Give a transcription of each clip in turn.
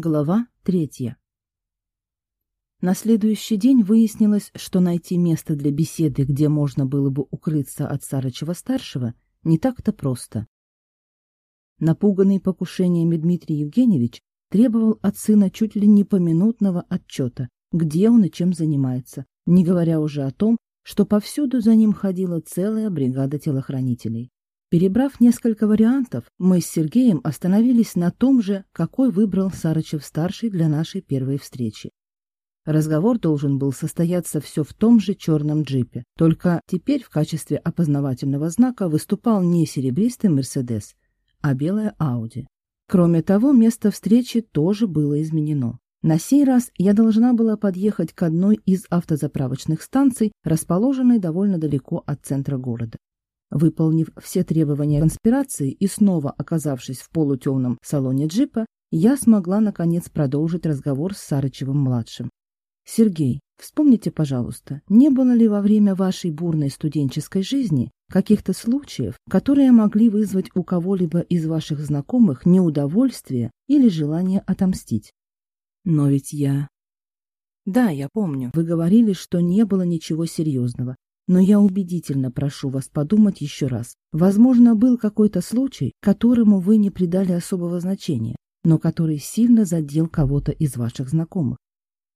Глава третья. На следующий день выяснилось, что найти место для беседы, где можно было бы укрыться от Сарычева-старшего, не так-то просто. Напуганный покушениями Дмитрий Евгеньевич требовал от сына чуть ли не поминутного отчета, где он и чем занимается, не говоря уже о том, что повсюду за ним ходила целая бригада телохранителей. Перебрав несколько вариантов, мы с Сергеем остановились на том же, какой выбрал Сарычев-старший для нашей первой встречи. Разговор должен был состояться все в том же черном джипе, только теперь в качестве опознавательного знака выступал не серебристый «Мерседес», а белая «Ауди». Кроме того, место встречи тоже было изменено. На сей раз я должна была подъехать к одной из автозаправочных станций, расположенной довольно далеко от центра города. Выполнив все требования конспирации и снова оказавшись в полутемном салоне джипа, я смогла, наконец, продолжить разговор с Сарычевым-младшим. «Сергей, вспомните, пожалуйста, не было ли во время вашей бурной студенческой жизни каких-то случаев, которые могли вызвать у кого-либо из ваших знакомых неудовольствие или желание отомстить? Но ведь я... Да, я помню. Вы говорили, что не было ничего серьезного, но я убедительно прошу вас подумать еще раз. Возможно, был какой-то случай, которому вы не придали особого значения, но который сильно задел кого-то из ваших знакомых.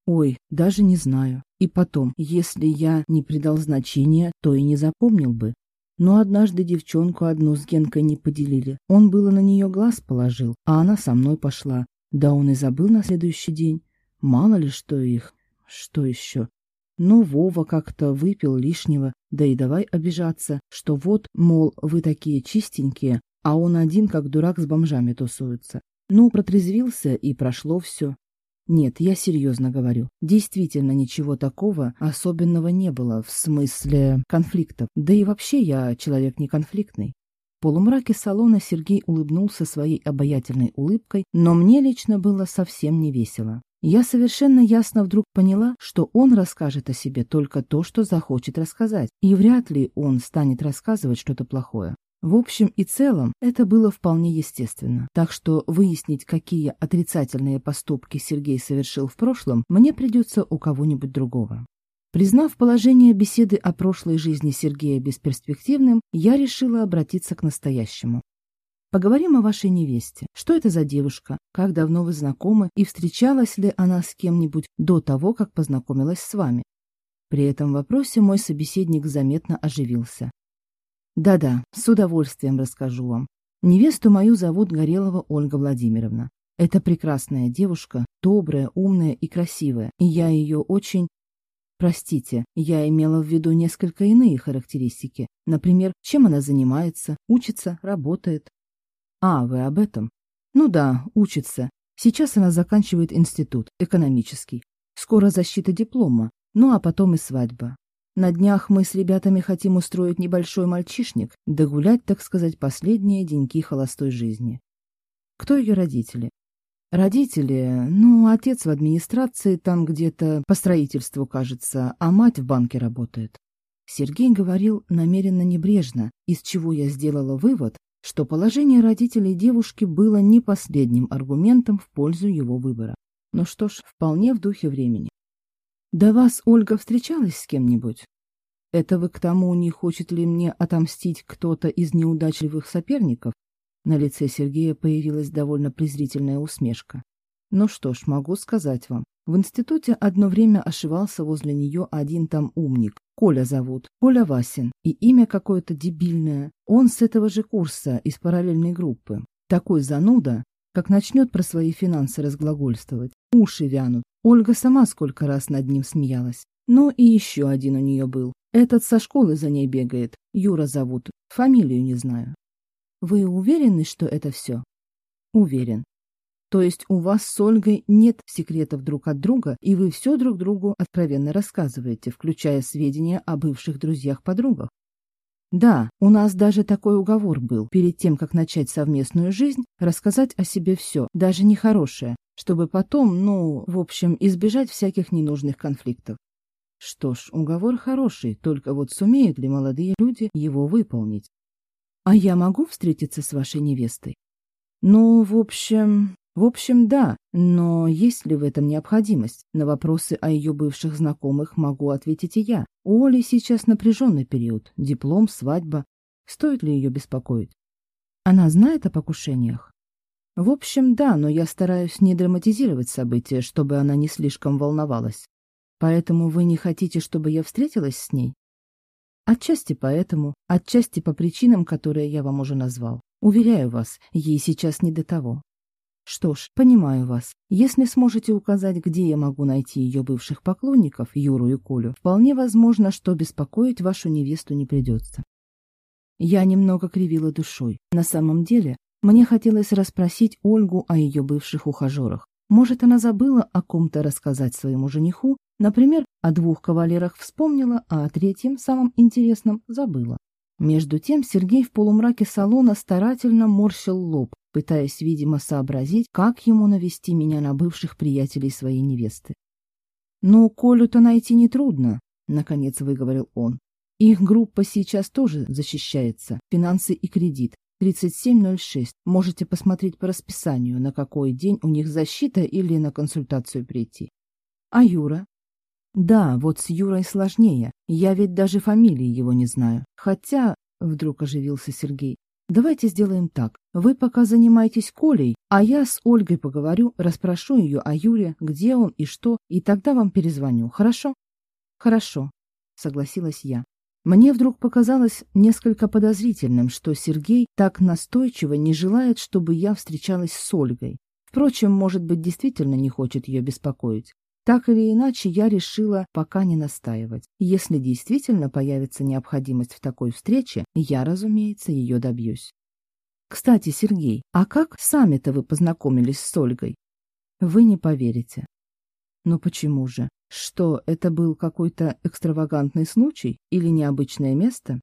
Ой, даже не знаю. И потом, если я не придал значения, то и не запомнил бы. Но однажды девчонку одну с Генкой не поделили. Он было на нее глаз положил, а она со мной пошла. Да он и забыл на следующий день. Мало ли что их. Что еще? Ну, Вова как-то выпил лишнего, да и давай обижаться, что вот, мол, вы такие чистенькие, а он один, как дурак, с бомжами тусуется. Ну, протрезвился, и прошло все. Нет, я серьезно говорю. Действительно ничего такого особенного не было, в смысле конфликтов. Да и вообще я человек не конфликтный. В полумраке салона Сергей улыбнулся своей обаятельной улыбкой, но мне лично было совсем не весело. Я совершенно ясно вдруг поняла, что он расскажет о себе только то, что захочет рассказать, и вряд ли он станет рассказывать что-то плохое. В общем и целом, это было вполне естественно. Так что выяснить, какие отрицательные поступки Сергей совершил в прошлом, мне придется у кого-нибудь другого. Признав положение беседы о прошлой жизни Сергея бесперспективным, я решила обратиться к настоящему. Поговорим о вашей невесте. Что это за девушка? Как давно вы знакомы? И встречалась ли она с кем-нибудь до того, как познакомилась с вами? При этом вопросе мой собеседник заметно оживился. Да-да, с удовольствием расскажу вам. Невесту мою зовут Горелова Ольга Владимировна. Это прекрасная девушка, добрая, умная и красивая, и я ее очень... Простите, я имела в виду несколько иные характеристики. Например, чем она занимается, учится, работает. А, вы об этом? Ну да, учится. Сейчас она заканчивает институт, экономический. Скоро защита диплома, ну а потом и свадьба. На днях мы с ребятами хотим устроить небольшой мальчишник, догулять, так сказать, последние деньки холостой жизни. Кто ее родители? Родители, ну, отец в администрации, там где-то по строительству, кажется, а мать в банке работает. Сергей говорил намеренно небрежно, из чего я сделала вывод, что положение родителей девушки было не последним аргументом в пользу его выбора. Ну что ж, вполне в духе времени. «Да вас Ольга встречалась с кем-нибудь? Это вы к тому, не хочет ли мне отомстить кто-то из неудачливых соперников?» На лице Сергея появилась довольно презрительная усмешка. «Ну что ж, могу сказать вам. В институте одно время ошивался возле нее один там умник. Коля зовут, Коля Васин, и имя какое-то дебильное. Он с этого же курса, из параллельной группы. Такой зануда, как начнет про свои финансы разглагольствовать. Уши вянут. Ольга сама сколько раз над ним смеялась. Ну и еще один у нее был. Этот со школы за ней бегает. Юра зовут. Фамилию не знаю. Вы уверены, что это все? Уверен. То есть у вас с Ольгой нет секретов друг от друга, и вы все друг другу откровенно рассказываете, включая сведения о бывших друзьях-подругах. Да, у нас даже такой уговор был, перед тем, как начать совместную жизнь, рассказать о себе все, даже нехорошее, чтобы потом, ну, в общем, избежать всяких ненужных конфликтов. Что ж, уговор хороший, только вот сумеют ли молодые люди его выполнить? А я могу встретиться с вашей невестой? Ну, в общем, В общем, да, но есть ли в этом необходимость? На вопросы о ее бывших знакомых могу ответить и я. У Оли сейчас напряженный период, диплом, свадьба. Стоит ли ее беспокоить? Она знает о покушениях? В общем, да, но я стараюсь не драматизировать события, чтобы она не слишком волновалась. Поэтому вы не хотите, чтобы я встретилась с ней? Отчасти поэтому, отчасти по причинам, которые я вам уже назвал. Уверяю вас, ей сейчас не до того. Что ж, понимаю вас. Если сможете указать, где я могу найти ее бывших поклонников, Юру и Колю, вполне возможно, что беспокоить вашу невесту не придется. Я немного кривила душой. На самом деле, мне хотелось расспросить Ольгу о ее бывших ухажерах. Может, она забыла о ком-то рассказать своему жениху, например, о двух кавалерах вспомнила, а о третьем, самом интересном, забыла. Между тем Сергей в полумраке салона старательно морщил лоб, пытаясь, видимо, сообразить, как ему навести меня на бывших приятелей своей невесты. «Ну, Колю-то найти нетрудно», — наконец выговорил он. «Их группа сейчас тоже защищается, финансы и кредит. 3706. Можете посмотреть по расписанию, на какой день у них защита или на консультацию прийти. А Юра? Да, вот с Юрой сложнее. Я ведь даже фамилии его не знаю. Хотя, вдруг оживился Сергей, давайте сделаем так. Вы пока занимайтесь Колей, а я с Ольгой поговорю, расспрошу ее о Юре, где он и что, и тогда вам перезвоню. Хорошо? Хорошо, согласилась я. Мне вдруг показалось несколько подозрительным, что Сергей так настойчиво не желает, чтобы я встречалась с Ольгой. Впрочем, может быть, действительно не хочет ее беспокоить. Так или иначе, я решила пока не настаивать. Если действительно появится необходимость в такой встрече, я, разумеется, ее добьюсь. Кстати, Сергей, а как сами-то вы познакомились с Ольгой? Вы не поверите. Ну почему же? Что, это был какой-то экстравагантный случай или необычное место?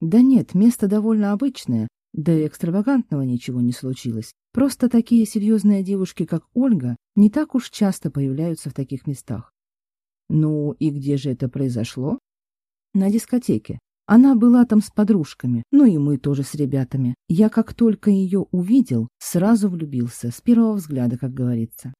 Да нет, место довольно обычное, да и экстравагантного ничего не случилось. Просто такие серьезные девушки, как Ольга, не так уж часто появляются в таких местах. Ну и где же это произошло? На дискотеке. Она была там с подружками, ну и мы тоже с ребятами. Я как только ее увидел, сразу влюбился, с первого взгляда, как говорится.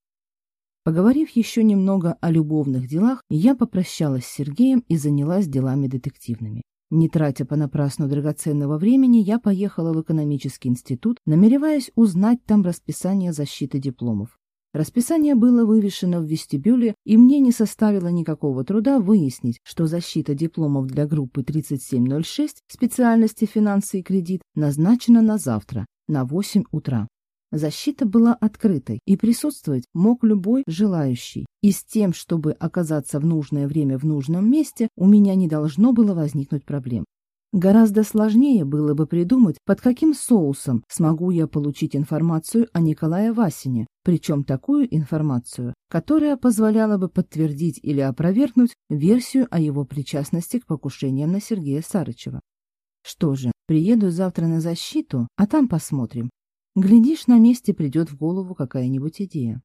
Поговорив еще немного о любовных делах, я попрощалась с Сергеем и занялась делами детективными. Не тратя понапрасну драгоценного времени, я поехала в экономический институт, намереваясь узнать там расписание защиты дипломов. Расписание было вывешено в вестибюле, и мне не составило никакого труда выяснить, что защита дипломов для группы 3706 специальности финансы и кредит назначена на завтра, на 8 утра. Защита была открытой, и присутствовать мог любой желающий. И с тем, чтобы оказаться в нужное время в нужном месте, у меня не должно было возникнуть проблем. Гораздо сложнее было бы придумать, под каким соусом смогу я получить информацию о Николае Васине, причем такую информацию, которая позволяла бы подтвердить или опровергнуть версию о его причастности к покушениям на Сергея Сарычева. Что же, приеду завтра на защиту, а там посмотрим, Глядишь, на месте придет в голову какая-нибудь идея.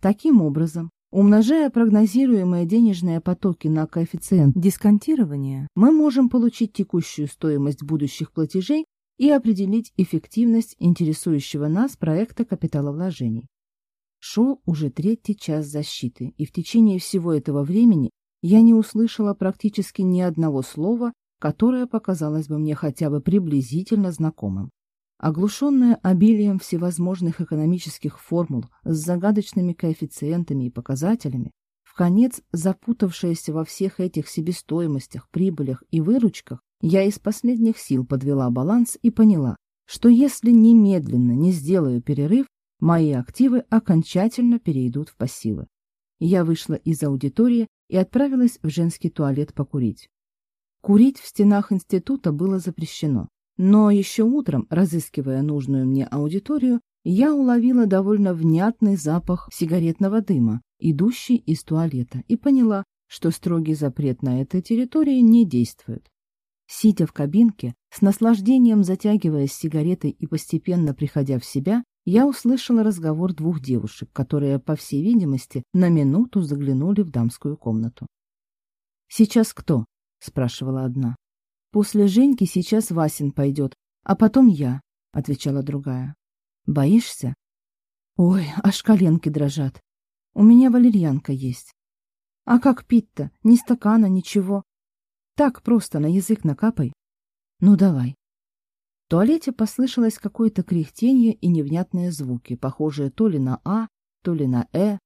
Таким образом, умножая прогнозируемые денежные потоки на коэффициент дисконтирования, мы можем получить текущую стоимость будущих платежей и определить эффективность интересующего нас проекта капиталовложений. Шел уже третий час защиты, и в течение всего этого времени я не услышала практически ни одного слова, которое показалось бы мне хотя бы приблизительно знакомым. Оглушенная обилием всевозможных экономических формул с загадочными коэффициентами и показателями, в конец запутавшаяся во всех этих себестоимостях, прибылях и выручках, я из последних сил подвела баланс и поняла, что если немедленно не сделаю перерыв, мои активы окончательно перейдут в пассивы. Я вышла из аудитории и отправилась в женский туалет покурить. Курить в стенах института было запрещено, но еще утром, разыскивая нужную мне аудиторию, я уловила довольно внятный запах сигаретного дыма, идущий из туалета, и поняла, что строгий запрет на этой территории не действует. Сидя в кабинке, с наслаждением затягиваясь сигаретой и постепенно приходя в себя, я услышала разговор двух девушек, которые, по всей видимости, на минуту заглянули в дамскую комнату. «Сейчас кто?» — спрашивала одна. После Женьки сейчас Васин пойдет, а потом я, — отвечала другая. Боишься? Ой, аж коленки дрожат. У меня валерьянка есть. А как пить-то? Ни стакана, ничего. Так просто на язык накапай. Ну, давай. В туалете послышалось какое-то кряхтенье и невнятные звуки, похожие то ли на «а», то ли на «э»,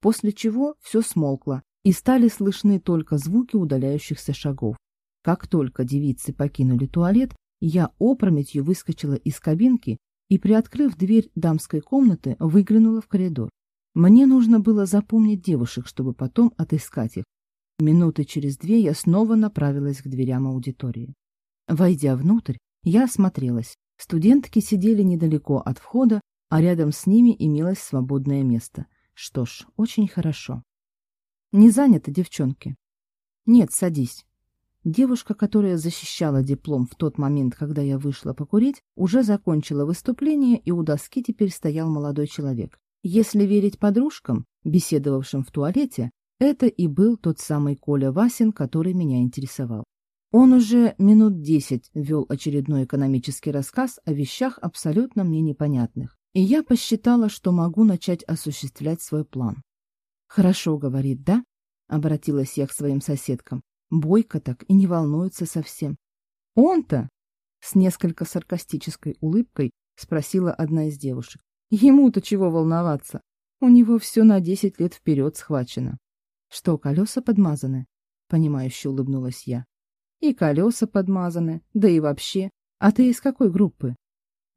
после чего все смолкло, и стали слышны только звуки удаляющихся шагов. Как только девицы покинули туалет, я опрометью выскочила из кабинки и, приоткрыв дверь дамской комнаты, выглянула в коридор. Мне нужно было запомнить девушек, чтобы потом отыскать их. Минуты через две я снова направилась к дверям аудитории. Войдя внутрь, я осмотрелась. Студентки сидели недалеко от входа, а рядом с ними имелось свободное место. Что ж, очень хорошо. Не занято, девчонки? Нет, садись. Девушка, которая защищала диплом в тот момент, когда я вышла покурить, уже закончила выступление, и у доски теперь стоял молодой человек. Если верить подружкам, беседовавшим в туалете, это и был тот самый Коля Васин, который меня интересовал. Он уже минут десять вел очередной экономический рассказ о вещах абсолютно мне непонятных, и я посчитала, что могу начать осуществлять свой план. «Хорошо, — говорит, — да?» — обратилась я к своим соседкам. Бойко так и не волнуется совсем. «Он-то?» — с несколько саркастической улыбкой спросила одна из девушек. «Ему-то чего волноваться? У него все на десять лет вперед схвачено». «Что, колеса подмазаны?» — понимающе улыбнулась я. «И колеса подмазаны, да и вообще. А ты из какой группы?»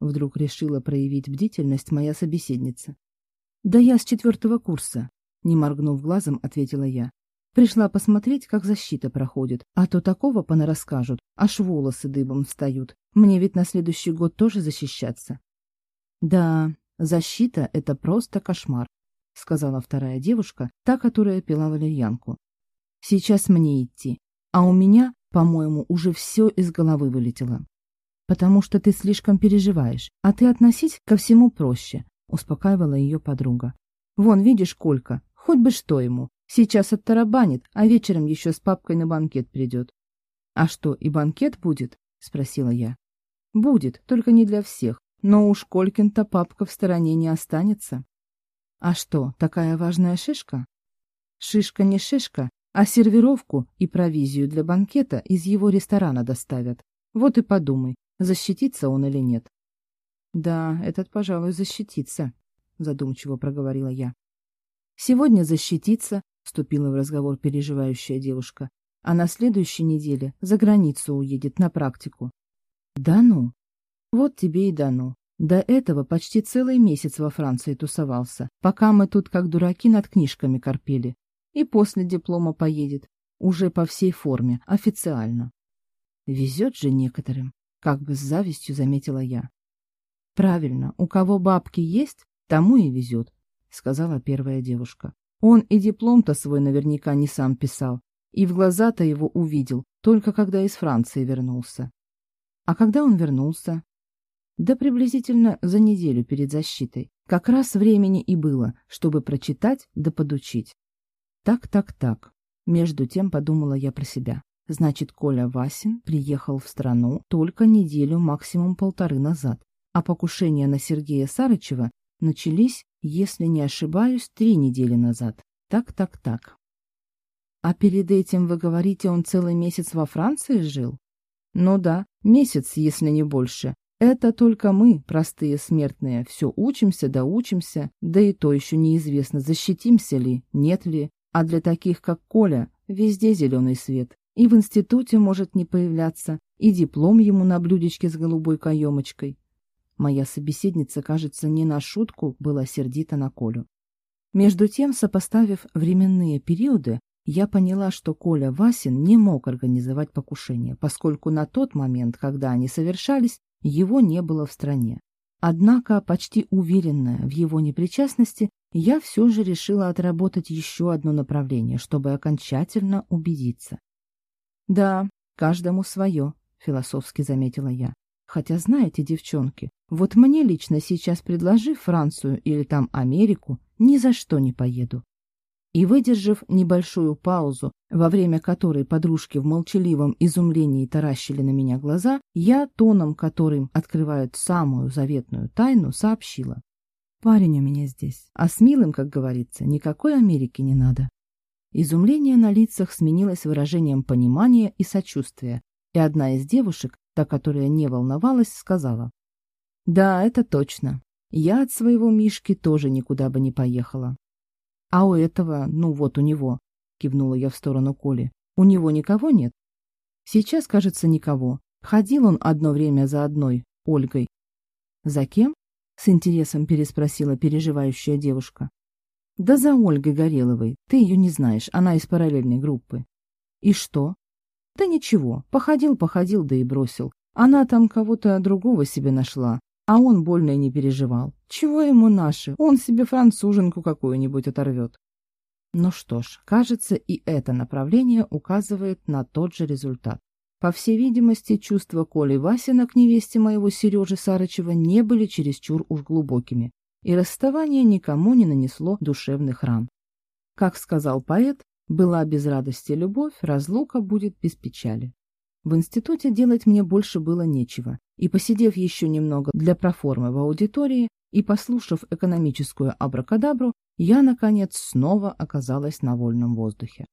Вдруг решила проявить бдительность моя собеседница. «Да я с четвертого курса», не моргнув глазом, ответила я. Пришла посмотреть, как защита проходит, а то такого понарасскажут, аж волосы дыбом встают. Мне ведь на следующий год тоже защищаться. Да, защита — это просто кошмар, — сказала вторая девушка, та, которая пила валерьянку. Сейчас мне идти, а у меня, по-моему, уже все из головы вылетело. Потому что ты слишком переживаешь, а ты относись ко всему проще, — успокаивала ее подруга. Вон, видишь, Колька, Хоть бы что ему. Сейчас оттарабанит, а вечером еще с папкой на банкет придет. — А что, и банкет будет? — спросила я. — Будет, только не для всех. Но уж Колькин-то папка в стороне не останется. — А что, такая важная шишка? — Шишка не шишка, а сервировку и провизию для банкета из его ресторана доставят. Вот и подумай, защитится он или нет. — Да, этот, пожалуй, защитится, — задумчиво проговорила я. Сегодня защититься, вступила в разговор переживающая девушка, а на следующей неделе за границу уедет на практику. Да ну? Вот тебе и да ну. До этого почти целый месяц во Франции тусовался, пока мы тут как дураки над книжками корпели. И после диплома поедет, уже по всей форме, официально. Везет же некоторым, как бы с завистью заметила я. Правильно, у кого бабки есть, тому и везет, — сказала первая девушка. Он и диплом-то свой наверняка не сам писал, и в глаза-то его увидел, только когда из Франции вернулся. А когда он вернулся? Да приблизительно за неделю перед защитой. Как раз времени и было, чтобы прочитать да подучить. Так, так, так. Между тем подумала я про себя. Значит, Коля Васин приехал в страну только неделю, максимум полторы назад, а покушения на Сергея Сарычева начались если не ошибаюсь, три недели назад. Так, так, так. А перед этим, вы говорите, он целый месяц во Франции жил? Ну да, месяц, если не больше. Это только мы, простые смертные, все учимся да учимся, да и то еще неизвестно, защитимся ли, нет ли. А для таких, как Коля, везде зеленый свет. И в институте может не появляться, и диплом ему на блюдечке с голубой каемочкой. Моя собеседница, кажется, не на шутку была сердита на Колю. Между тем, сопоставив временные периоды, я поняла, что Коля Васин не мог организовать покушение, поскольку на тот момент, когда они совершались, его не было в стране. Однако, почти уверенная в его непричастности, я все же решила отработать еще одно направление, чтобы окончательно убедиться. «Да, каждому свое», — философски заметила я. Хотя, знаете, девчонки, вот мне лично сейчас предложи Францию или там Америку, ни за что не поеду. И, выдержав небольшую паузу, во время которой подружки в молчаливом изумлении таращили на меня глаза, я, тоном которым открывают самую заветную тайну, сообщила. Парень у меня здесь. А с милым, как говорится, никакой Америки не надо. Изумление на лицах сменилось выражением понимания и сочувствия, и одна из девушек, та, которая не волновалась, сказала. «Да, это точно. Я от своего Мишки тоже никуда бы не поехала. А у этого, ну вот у него, кивнула я в сторону Коли, у него никого нет? Сейчас, кажется, никого. Ходил он одно время за одной, Ольгой. За кем? С интересом переспросила переживающая девушка. Да за Ольгой Гореловой. Ты ее не знаешь, она из параллельной группы. И что? Да ничего, походил-походил, да и бросил. Она там кого-то другого себе нашла, а он больно и не переживал. Чего ему наши? Он себе француженку какую-нибудь оторвет. Ну что ж, кажется, и это направление указывает на тот же результат. По всей видимости, чувства Коли Васина к невесте моего Сережи Сарычева не были чересчур уж глубокими, и расставание никому не нанесло душевных ран. Как сказал поэт, была без радости любовь, разлука будет без печали. В институте делать мне больше было нечего, и, посидев еще немного для проформы в аудитории и послушав экономическую абракадабру, я, наконец, снова оказалась на вольном воздухе.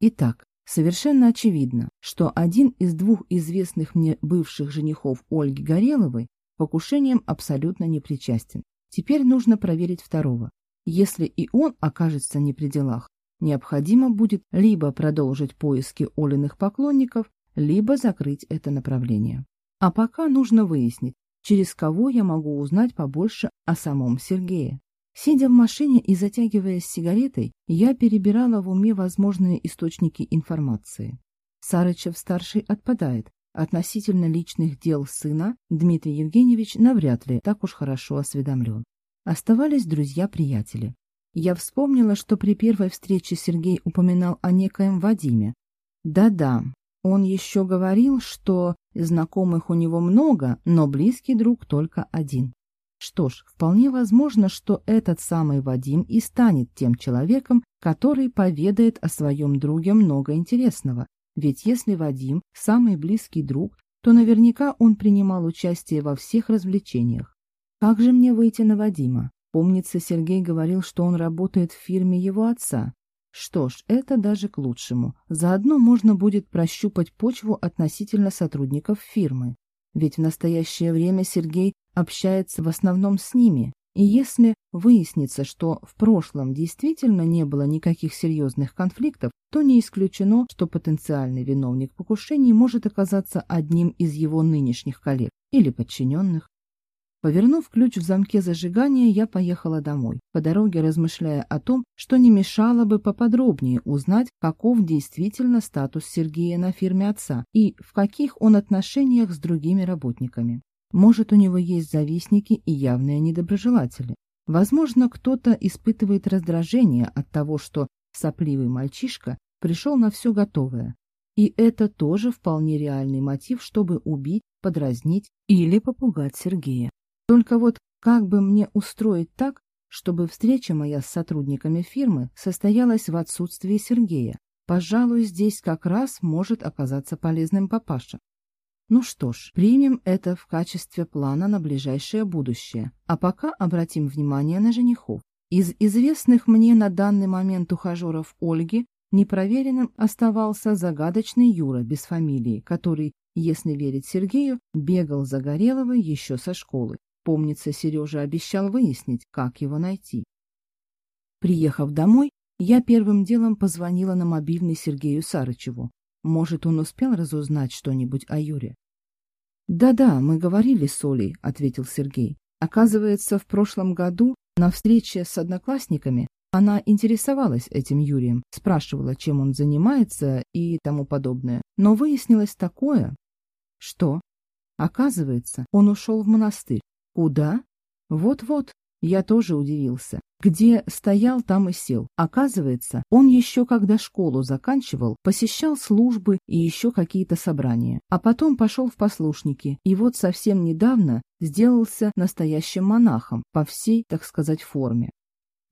Итак, совершенно очевидно, что один из двух известных мне бывших женихов Ольги Гореловой покушением абсолютно не причастен. Теперь нужно проверить второго. Если и он окажется не при делах, необходимо будет либо продолжить поиски Олиных поклонников, либо закрыть это направление. А пока нужно выяснить, через кого я могу узнать побольше о самом Сергее. Сидя в машине и затягиваясь сигаретой, я перебирала в уме возможные источники информации. Сарычев-старший отпадает. Относительно личных дел сына Дмитрий Евгеньевич навряд ли так уж хорошо осведомлен. Оставались друзья-приятели. Я вспомнила, что при первой встрече Сергей упоминал о некоем Вадиме. Да-да, он еще говорил, что знакомых у него много, но близкий друг только один. Что ж, вполне возможно, что этот самый Вадим и станет тем человеком, который поведает о своем друге много интересного. Ведь если Вадим – самый близкий друг, то наверняка он принимал участие во всех развлечениях. Как же мне выйти на Вадима? Помнится, Сергей говорил, что он работает в фирме его отца. Что ж, это даже к лучшему. Заодно можно будет прощупать почву относительно сотрудников фирмы. Ведь в настоящее время Сергей общается в основном с ними. И если выяснится, что в прошлом действительно не было никаких серьезных конфликтов, то не исключено, что потенциальный виновник покушений может оказаться одним из его нынешних коллег или подчиненных. Повернув ключ в замке зажигания, я поехала домой, по дороге размышляя о том, что не мешало бы поподробнее узнать, каков действительно статус Сергея на фирме отца и в каких он отношениях с другими работниками. Может, у него есть завистники и явные недоброжелатели. Возможно, кто-то испытывает раздражение от того, что сопливый мальчишка пришел на все готовое. И это тоже вполне реальный мотив, чтобы убить, подразнить или попугать Сергея. Только вот как бы мне устроить так, чтобы встреча моя с сотрудниками фирмы состоялась в отсутствии Сергея? Пожалуй, здесь как раз может оказаться полезным папаша. Ну что ж, примем это в качестве плана на ближайшее будущее, а пока обратим внимание на женихов. Из известных мне на данный момент ухажеров Ольги непроверенным оставался загадочный Юра без фамилии, который, если верить Сергею, бегал за Гореловой еще со школы. Помнится, Сережа обещал выяснить, как его найти. Приехав домой, я первым делом позвонила на мобильный Сергею Сарычеву. Может, он успел разузнать что-нибудь о Юре? «Да-да, мы говорили с Олей», — ответил Сергей. «Оказывается, в прошлом году на встрече с одноклассниками она интересовалась этим Юрием, спрашивала, чем он занимается и тому подобное. Но выяснилось такое, что, оказывается, он ушел в монастырь. Куда? Вот-вот, я тоже удивился. Где стоял, там и сел. Оказывается, он еще когда школу заканчивал, посещал службы и еще какие-то собрания. А потом пошел в послушники. И вот совсем недавно сделался настоящим монахом по всей, так сказать, форме.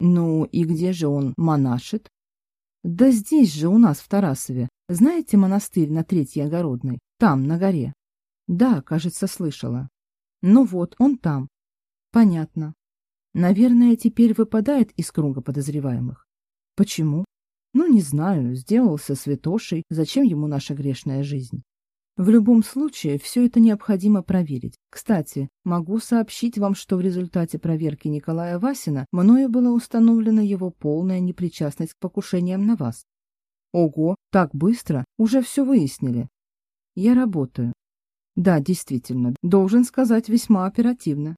Ну и где же он монашит? Да здесь же у нас в Тарасове. Знаете монастырь на Третьей Огородной? Там, на горе. Да, кажется, слышала. Ну вот, он там. Понятно. Наверное, теперь выпадает из круга подозреваемых. Почему? Ну, не знаю, сделался святошей, зачем ему наша грешная жизнь? В любом случае, все это необходимо проверить. Кстати, могу сообщить вам, что в результате проверки Николая Васина мною была установлена его полная непричастность к покушениям на вас. Ого, так быстро, уже все выяснили. Я работаю. Да, действительно, должен сказать, весьма оперативно.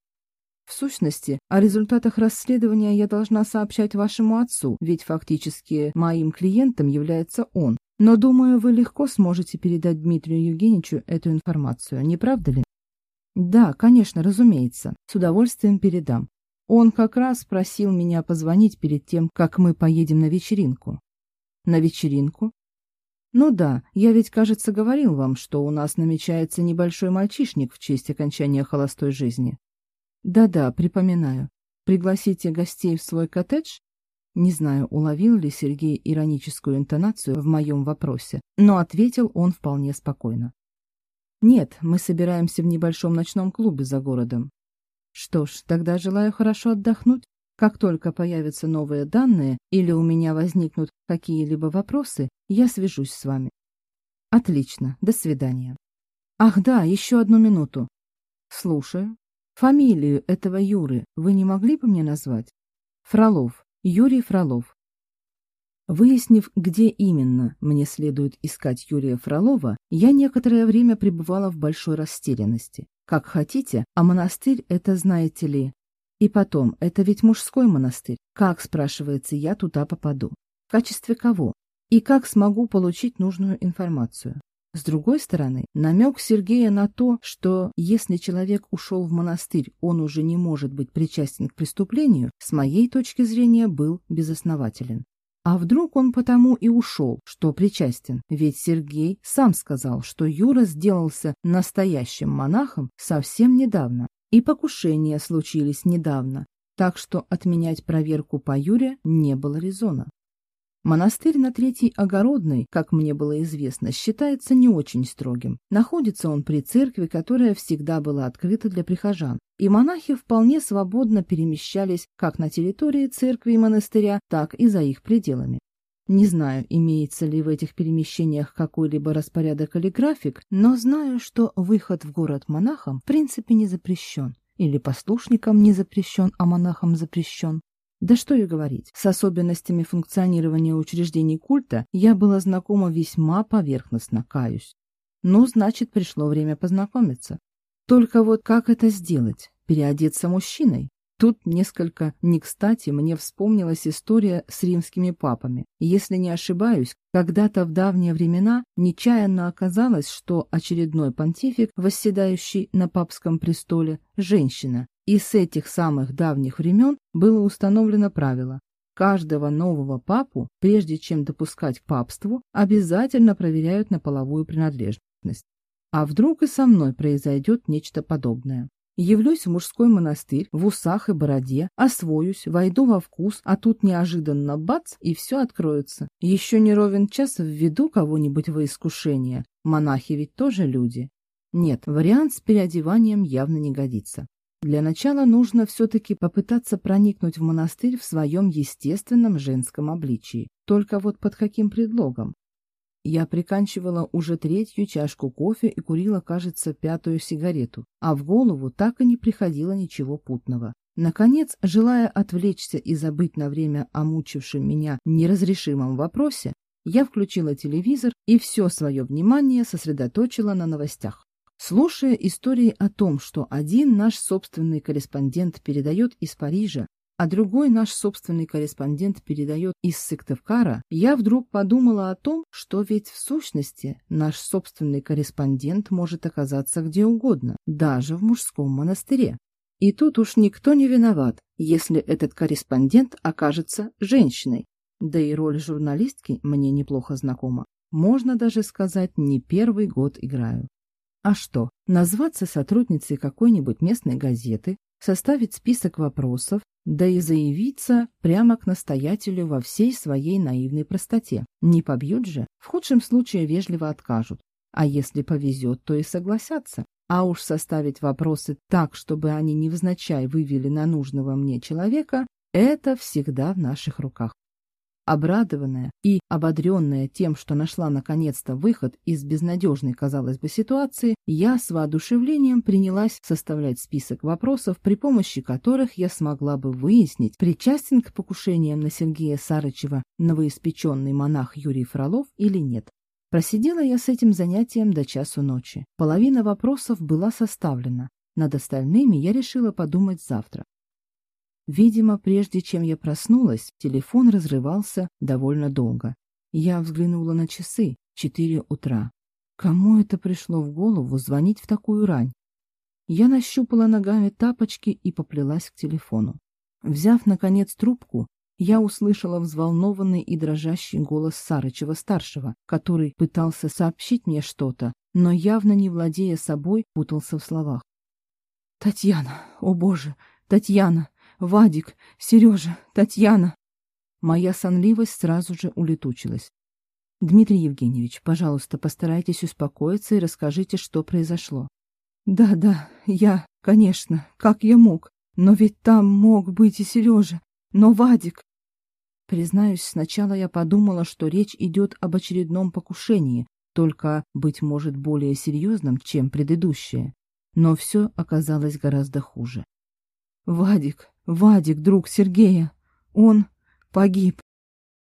В сущности, о результатах расследования я должна сообщать вашему отцу, ведь фактически моим клиентом является он. Но, думаю, вы легко сможете передать Дмитрию Евгеньевичу эту информацию, не правда ли? Да, конечно, разумеется. С удовольствием передам. Он как раз просил меня позвонить перед тем, как мы поедем на вечеринку. На вечеринку? Ну да, я ведь, кажется, говорил вам, что у нас намечается небольшой мальчишник в честь окончания холостой жизни. Да-да, припоминаю. Пригласите гостей в свой коттедж? Не знаю, уловил ли Сергей ироническую интонацию в моем вопросе, но ответил он вполне спокойно. Нет, мы собираемся в небольшом ночном клубе за городом. Что ж, тогда желаю хорошо отдохнуть. Как только появятся новые данные или у меня возникнут какие-либо вопросы, я свяжусь с вами. Отлично, до свидания. Ах да, еще одну минуту. Слушаю. Фамилию этого Юры вы не могли бы мне назвать? Фролов. Юрий Фролов. Выяснив, где именно мне следует искать Юрия Фролова, я некоторое время пребывала в большой растерянности. Как хотите, а монастырь это знаете ли. И потом, это ведь мужской монастырь. Как, спрашивается, я туда попаду? В качестве кого? И как смогу получить нужную информацию? С другой стороны, намек Сергея на то, что если человек ушел в монастырь, он уже не может быть причастен к преступлению, с моей точки зрения был безоснователен. А вдруг он потому и ушел, что причастен? Ведь Сергей сам сказал, что Юра сделался настоящим монахом совсем недавно, и покушения случились недавно, так что отменять проверку по Юре не было резона. Монастырь на Третьей Огородной, как мне было известно, считается не очень строгим. Находится он при церкви, которая всегда была открыта для прихожан. И монахи вполне свободно перемещались как на территории церкви и монастыря, так и за их пределами. Не знаю, имеется ли в этих перемещениях какой-либо распорядок или график, но знаю, что выход в город монахам в принципе не запрещен. Или послушникам не запрещен, а монахам запрещен. Да что и говорить, с особенностями функционирования учреждений культа я была знакома весьма поверхностно, каюсь. Ну, значит, пришло время познакомиться. Только вот как это сделать? Переодеться мужчиной? Тут несколько не кстати мне вспомнилась история с римскими папами. Если не ошибаюсь, когда-то в давние времена нечаянно оказалось, что очередной понтифик, восседающий на папском престоле, женщина, и с этих самых давних времен было установлено правило каждого нового папу, прежде чем допускать к папству, обязательно проверяют на половую принадлежность. А вдруг и со мной произойдет нечто подобное? Явлюсь в мужской монастырь, в усах и бороде, освоюсь, войду во вкус, а тут неожиданно бац, и все откроется. Еще не ровен час введу кого-нибудь во искушение. Монахи ведь тоже люди. Нет, вариант с переодеванием явно не годится. Для начала нужно все-таки попытаться проникнуть в монастырь в своем естественном женском обличии. Только вот под каким предлогом? Я приканчивала уже третью чашку кофе и курила, кажется, пятую сигарету, а в голову так и не приходило ничего путного. Наконец, желая отвлечься и забыть на время о мучившем меня неразрешимом вопросе, я включила телевизор и все свое внимание сосредоточила на новостях. Слушая истории о том, что один наш собственный корреспондент передает из Парижа, а другой наш собственный корреспондент передает из Сыктывкара, я вдруг подумала о том, что ведь в сущности наш собственный корреспондент может оказаться где угодно, даже в мужском монастыре. И тут уж никто не виноват, если этот корреспондент окажется женщиной. Да и роль журналистки мне неплохо знакома. Можно даже сказать, не первый год играю. А что, назваться сотрудницей какой-нибудь местной газеты, составить список вопросов, да и заявиться прямо к настоятелю во всей своей наивной простоте. Не побьют же, в худшем случае вежливо откажут. А если повезет, то и согласятся. А уж составить вопросы так, чтобы они невзначай вывели на нужного мне человека, это всегда в наших руках. Обрадованная и ободренная тем, что нашла наконец-то выход из безнадежной, казалось бы, ситуации, я с воодушевлением принялась составлять список вопросов, при помощи которых я смогла бы выяснить, причастен к покушениям на Сергея Сарычева новоиспеченный монах Юрий Фролов или нет. Просидела я с этим занятием до часу ночи. Половина вопросов была составлена. Над остальными я решила подумать завтра. Видимо, прежде чем я проснулась, телефон разрывался довольно долго. Я взглянула на часы. Четыре утра. Кому это пришло в голову звонить в такую рань? Я нащупала ногами тапочки и поплелась к телефону. Взяв, наконец, трубку, я услышала взволнованный и дрожащий голос Сарычева-старшего, который пытался сообщить мне что-то, но явно не владея собой, путался в словах. «Татьяна! О боже! Татьяна! Вадик, Сережа, Татьяна. Моя сонливость сразу же улетучилась. Дмитрий Евгеньевич, пожалуйста, постарайтесь успокоиться и расскажите, что произошло. Да, да, я, конечно, как я мог. Но ведь там мог быть и Сережа. Но Вадик... Признаюсь, сначала я подумала, что речь идет об очередном покушении, только, быть может, более серьезном, чем предыдущее. Но все оказалось гораздо хуже. Вадик, Вадик, друг Сергея, он погиб.